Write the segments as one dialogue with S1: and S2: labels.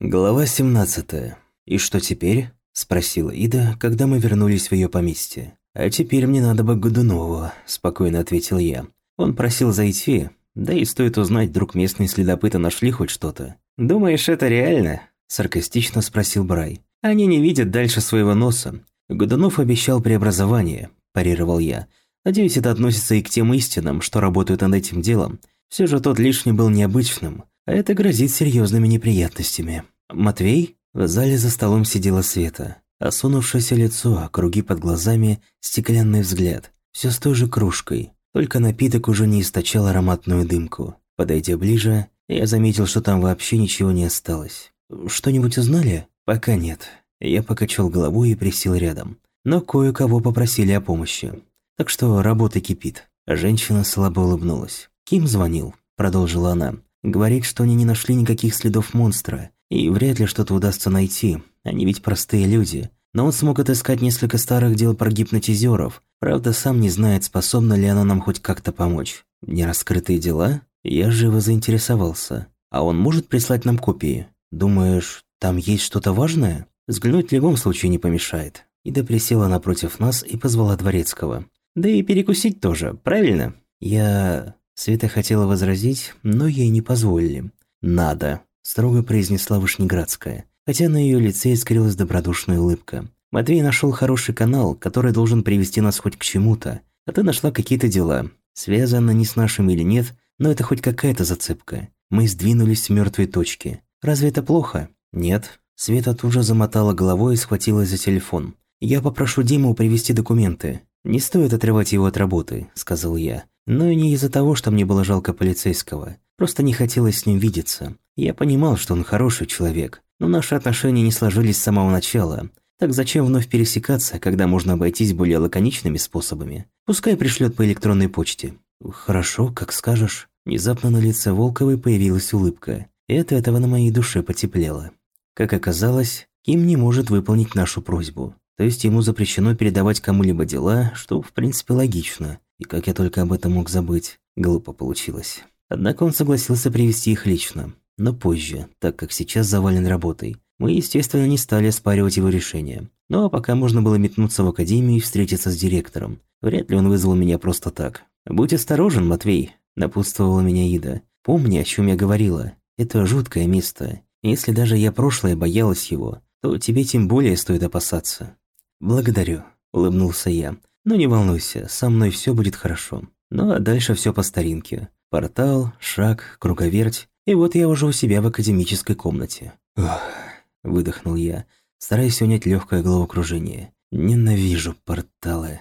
S1: Глава 17. «И что теперь?» – спросила Ида, когда мы вернулись в ее поместье. «А теперь мне надо бы Годунову», – спокойно ответил я. Он просил зайти, да и стоит узнать, вдруг местные следопыты нашли хоть что-то. «Думаешь, это реально?» – саркастично спросил Брай. «Они не видят дальше своего носа. Годунов обещал преобразование», – парировал я. «Надеюсь, это относится и к тем истинам, что работают над этим делом. Все же тот лишний был необычным, это грозит серьезными неприятностями». «Матвей?» В зале за столом сидела Света. Осунувшееся лицо, круги под глазами, стеклянный взгляд. Все с той же кружкой, только напиток уже не источал ароматную дымку. Подойдя ближе, я заметил, что там вообще ничего не осталось. «Что-нибудь узнали?» «Пока нет». Я покачал головой и присел рядом. Но кое-кого попросили о помощи. Так что работа кипит. Женщина слабо улыбнулась. «Ким звонил», – продолжила она. «Говорит, что они не нашли никаких следов монстра. И вряд ли что-то удастся найти. Они ведь простые люди. Но он смог отыскать несколько старых дел про гипнотизеров. Правда, сам не знает, способна ли она нам хоть как-то помочь. Нераскрытые дела? Я живо заинтересовался. А он может прислать нам копии? Думаешь, там есть что-то важное? Взглянуть в любом случае не помешает. Ида присела напротив нас и позвала Дворецкого. Да и перекусить тоже, правильно? Я... Света хотела возразить, но ей не позволили. «Надо», – строго произнесла Вышнеградская, хотя на ее лице искрилась добродушная улыбка. «Матвей нашел хороший канал, который должен привести нас хоть к чему-то, а ты нашла какие-то дела. Связано не с нашим или нет, но это хоть какая-то зацепка. Мы сдвинулись с мертвой точки. Разве это плохо? Нет. Света тут же замотала головой и схватилась за телефон. «Я попрошу Диму привезти документы. Не стоит отрывать его от работы», – сказал я. Но и не из-за того, что мне было жалко полицейского. Просто не хотелось с ним видеться. Я понимал, что он хороший человек, но наши отношения не сложились с самого начала. Так зачем вновь пересекаться, когда можно обойтись более лаконичными способами? Пускай пришлет по электронной почте. «Хорошо, как скажешь». Внезапно на лице Волковой появилась улыбка, и от этого на моей душе потеплело. Как оказалось, Ким не может выполнить нашу просьбу. То есть ему запрещено передавать кому-либо дела, что в принципе логично. И как я только об этом мог забыть, глупо получилось. Однако он согласился привести их лично, но позже, так как сейчас завален работой. Мы, естественно, не стали оспаривать его решение. Ну а пока можно было метнуться в академию и встретиться с директором. Вряд ли он вызвал меня просто так. «Будь осторожен, Матвей», – напутствовала меня Ида. «Помни, о чем я говорила. Это жуткое место. Если даже я прошлое боялась его, то тебе тем более стоит опасаться». «Благодарю», – улыбнулся я. «Но не волнуйся, со мной все будет хорошо. Ну а дальше все по старинке. Портал, шаг, круговерть, и вот я уже у себя в академической комнате». «Ох», – выдохнул я, стараясь унять легкое головокружение. «Ненавижу порталы».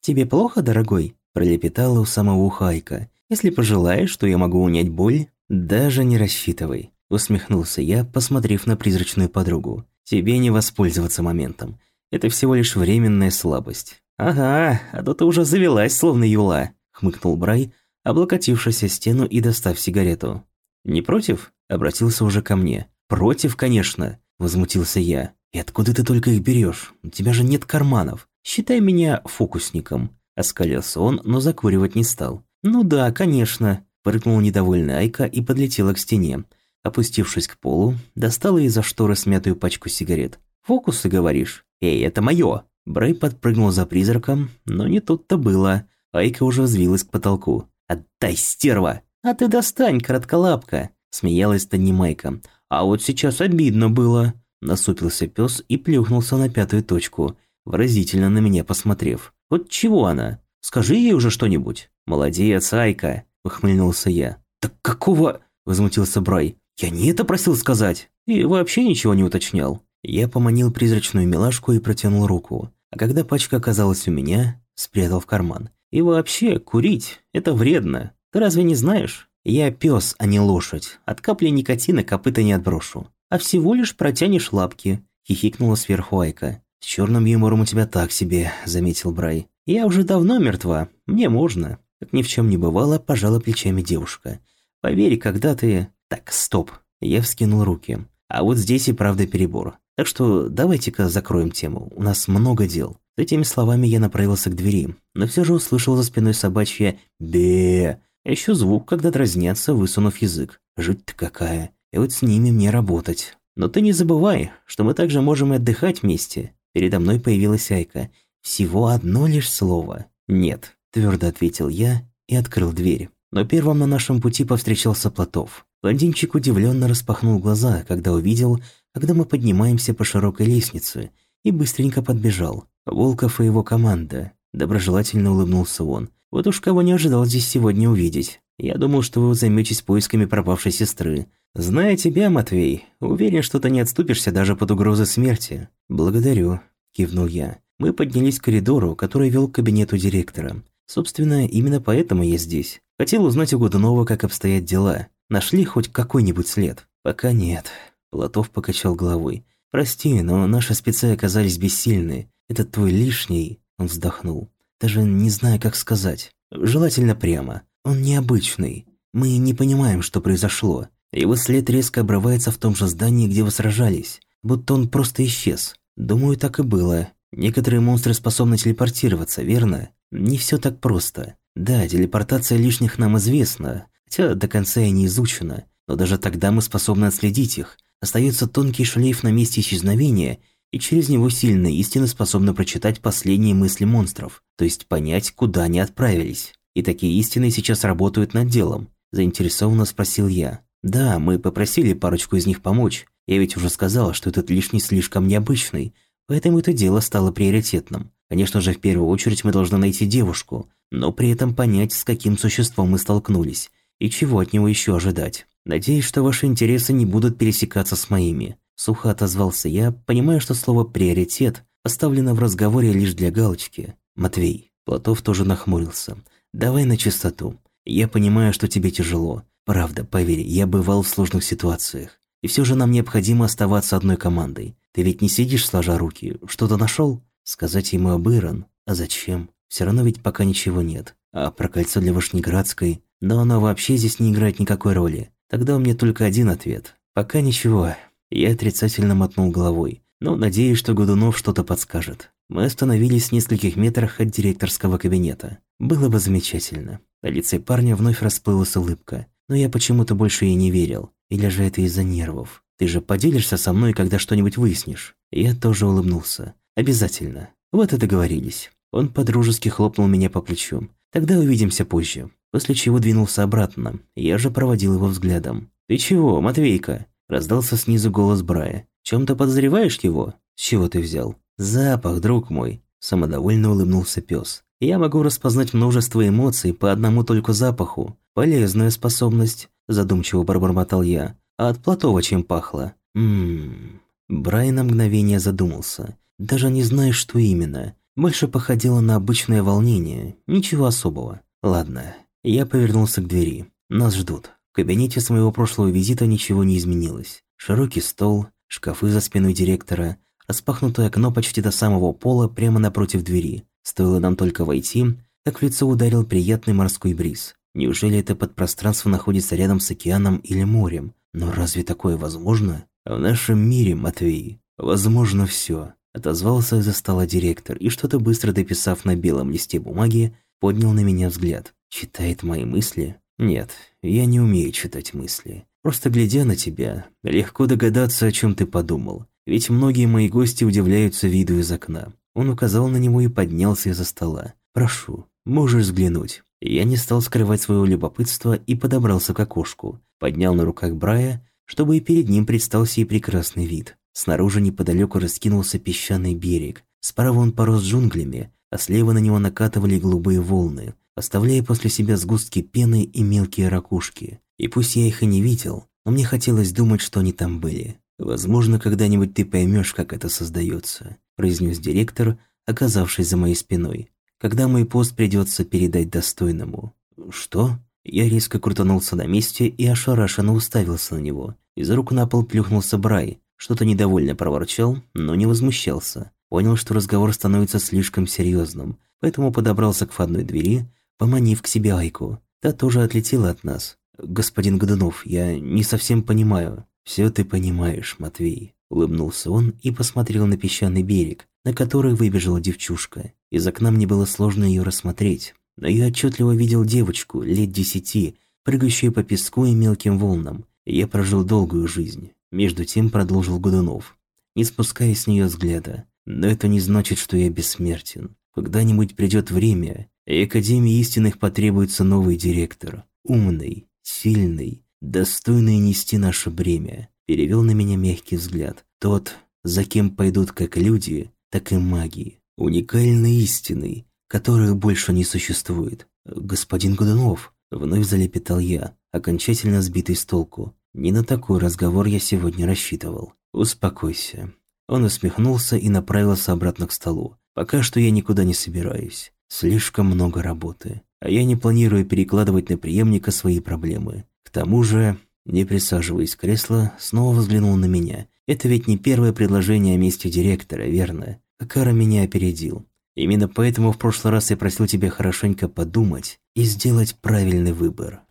S1: «Тебе плохо, дорогой?» Пролепетала у самого уха Айка. «Если пожелаешь, что я могу унять боль, даже не рассчитывай». Усмехнулся я, посмотрев на призрачную подругу. «Тебе не воспользоваться моментом. Это всего лишь временная слабость». «Ага, а то ты уже завелась, словно юла», — хмыкнул Брай, облокотившись о стену и достав сигарету. «Не против?» — обратился уже ко мне. «Против, конечно», — возмутился я. «И откуда ты только их берешь? У тебя же нет карманов. Считай меня фокусником». Оскалился он, но закуривать не стал. «Ну да, конечно», – прыгнула недовольная Айка и подлетела к стене. Опустившись к полу, достала из-за шторы смятую пачку сигарет. «Фокусы, говоришь? Эй, это моё!» Брей подпрыгнул за призраком, но не тут-то было. Айка уже взвилась к потолку. «Отдай, стерва!» «А ты достань, коротколапка!» Смеялась Майка. «А вот сейчас обидно было!» Насупился пес и плюхнулся на пятую точку, выразительно на меня посмотрев. Вот чего она? Скажи ей уже что-нибудь. Молодец, Айка, ухмыльнулся я. Так какого? Возмутился Брай. Я не это просил сказать. И вообще ничего не уточнял. Я поманил призрачную милашку и протянул руку. А когда пачка оказалась у меня, спрятал в карман. И вообще, курить – это вредно. Ты разве не знаешь? Я пес, а не лошадь. От капли никотина копыта не отброшу. А всего лишь протянешь лапки. Хихикнула сверху Айка. «С черным юмором у тебя так себе», – заметил Брай. «Я уже давно мертва, мне можно». Как ни в чем не бывало, пожала плечами девушка. «Поверь, когда ты...» «Так, стоп». Я вскинул руки. А вот здесь и правда перебор. Так что давайте-ка закроем тему, у нас много дел. С этими словами я направился к двери, но все же услышал за спиной собачье бе а еще звук, когда дразнятся, высунув язык. Жуть-то какая. И вот с ними мне работать. Но ты не забывай, что мы также можем и отдыхать вместе. Передо мной появилась Айка. Всего одно лишь слово. Нет, твердо ответил я и открыл дверь. Но первым на нашем пути повстречался Платов. Блондинчик удивленно распахнул глаза, когда увидел, когда мы поднимаемся по широкой лестнице, и быстренько подбежал. Волков и его команда. Доброжелательно улыбнулся он. Вот уж кого не ожидал здесь сегодня увидеть. Я думал, что вы займетесь поисками пропавшей сестры. Зная тебя, Матвей, уверен, что ты не отступишься даже под угрозой смерти. Благодарю, кивнул я. Мы поднялись к коридору, который вел к кабинету директора. Собственно, именно поэтому я здесь. Хотел узнать у Годунова, как обстоят дела. Нашли хоть какой-нибудь след? Пока нет. Платов покачал головой. Прости, но наши спецы оказались бессильны. Этот твой лишний, он вздохнул. Даже не знаю, как сказать. Желательно прямо. Он необычный. Мы не понимаем, что произошло. Его след резко обрывается в том же здании, где вы сражались. Будто он просто исчез. Думаю, так и было. Некоторые монстры способны телепортироваться, верно? Не все так просто. Да, телепортация лишних нам известна, хотя до конца и не изучена. Но даже тогда мы способны отследить их. Остается тонкий шлейф на месте исчезновения, и через него сильная истина способна прочитать последние мысли монстров, то есть понять, куда они отправились. И такие истины сейчас работают над делом. Заинтересованно спросил я. Да, мы попросили парочку из них помочь. Я ведь уже сказала, что этот лишний слишком необычный, поэтому это дело стало приоритетным. Конечно же, в первую очередь мы должны найти девушку, но при этом понять, с каким существом мы столкнулись, и чего от него еще ожидать. Надеюсь, что ваши интересы не будут пересекаться с моими. Сухо отозвался я, понимая, что слово «приоритет» поставлено в разговоре лишь для галочки. Матвей. Платов тоже нахмурился. Давай на чистоту. Я понимаю, что тебе тяжело. Правда, поверь, я бывал в сложных ситуациях. И все же нам необходимо оставаться одной командой. Ты ведь не сидишь сложа руки. Что-то нашел? Сказать ему об Иран? А зачем? Все равно ведь пока ничего нет. А про кольцо для Вышнеградской? Но оно вообще здесь не играет никакой роли. Тогда у меня только один ответ. Пока ничего. Я отрицательно мотнул головой. Но надеюсь, что Годунов что-то подскажет. Мы остановились в нескольких метрах от директорского кабинета. Было бы замечательно. На лице парня вновь расплылась улыбка. Но я почему-то больше ей не верил. Или же это из-за нервов? Ты же поделишься со мной, когда что-нибудь выяснишь? Я тоже улыбнулся. Обязательно. Вот и договорились. Он подружески хлопнул меня по плечу. Тогда увидимся позже. После чего двинулся обратно. Я же проводил его взглядом. «Ты чего, Матвейка?» Раздался снизу голос Брая. «Чем-то подозреваешь его? С чего ты взял?» «Запах, друг мой!» Самодовольно улыбнулся пес. «Я могу распознать множество эмоций по одному только запаху. Полезная способность», задумчиво пробормотал я. «А от Платова чем пахло?» «Ммм...» Брай на мгновение задумался. Даже не знаю, что именно. Больше походило на обычное волнение. Ничего особого. Ладно. Я повернулся к двери. Нас ждут. В кабинете с моего прошлого визита ничего не изменилось. Широкий стол, шкафы за спиной директора, распахнутое окно почти до самого пола прямо напротив двери. Стоило нам только войти, как в лицо ударил приятный морской бриз. Неужели это подпространство находится рядом с океаном или морем? Но разве такое возможно? В нашем мире, Матвей, возможно все. Отозвался из-за стола директор и, что-то быстро дописав на белом листе бумаги, поднял на меня взгляд. Читает мои мысли? Нет, я не умею читать мысли. Просто глядя на тебя, легко догадаться, о чем ты подумал. Ведь многие мои гости удивляются виду из окна. Он указал на него и поднялся из-за стола. «Прошу, можешь взглянуть». Я не стал скрывать своего любопытства и подобрался к окошку. Поднял на руках Брая, чтобы и перед ним предстал сей прекрасный вид. Снаружи неподалеку раскинулся песчаный берег. Справа он порос джунглями, а слева на него накатывали голубые волны, оставляя после себя сгустки пены и мелкие ракушки. И пусть я их и не видел, но мне хотелось думать, что они там были. «Возможно, когда-нибудь ты поймешь, как это создается», произнес директор, оказавшись за моей спиной. «Когда мой пост придется передать достойному». «Что?» Я резко крутанулся на месте и ошарашенно уставился на него. Из рук на пол плюхнулся Брай, что-то недовольно проворчал, но не возмущался. Понял, что разговор становится слишком серьезным, поэтому подобрался к входной двери, поманив к себе Айку. Та тоже отлетела от нас. «Господин Годунов, я не совсем понимаю». «Все ты понимаешь, Матвей», — улыбнулся он и посмотрел на песчаный берег, на который выбежала девчушка. Из окна мне было сложно ее рассмотреть, но я отчетливо видел девочку лет десяти, прыгающую по песку и мелким волнам. Я прожил долгую жизнь. Между тем продолжил Годунов, не спуская с нее взгляда. «Но это не значит, что я бессмертен. Когда-нибудь придет время, и Академии истинных потребуется новый директор. Умный, сильный, достойный нести наше бремя. Перевел на меня мягкий взгляд. Тот, за кем пойдут как люди, так и маги. Уникальные истины, которых больше не существует. Господин Годунов, вновь залепетал я, окончательно сбитый с толку. Не на такой разговор я сегодня рассчитывал. Успокойся. Он усмехнулся и направился обратно к столу. Пока что я никуда не собираюсь. Слишком много работы. А я не планирую перекладывать на преемника свои проблемы. К тому же, не присаживаясь в кресло, снова взглянул на меня. Это ведь не первое предложение о месте директора, верно? Акара меня опередил. Именно поэтому в прошлый раз я просил тебя хорошенько подумать и сделать правильный выбор.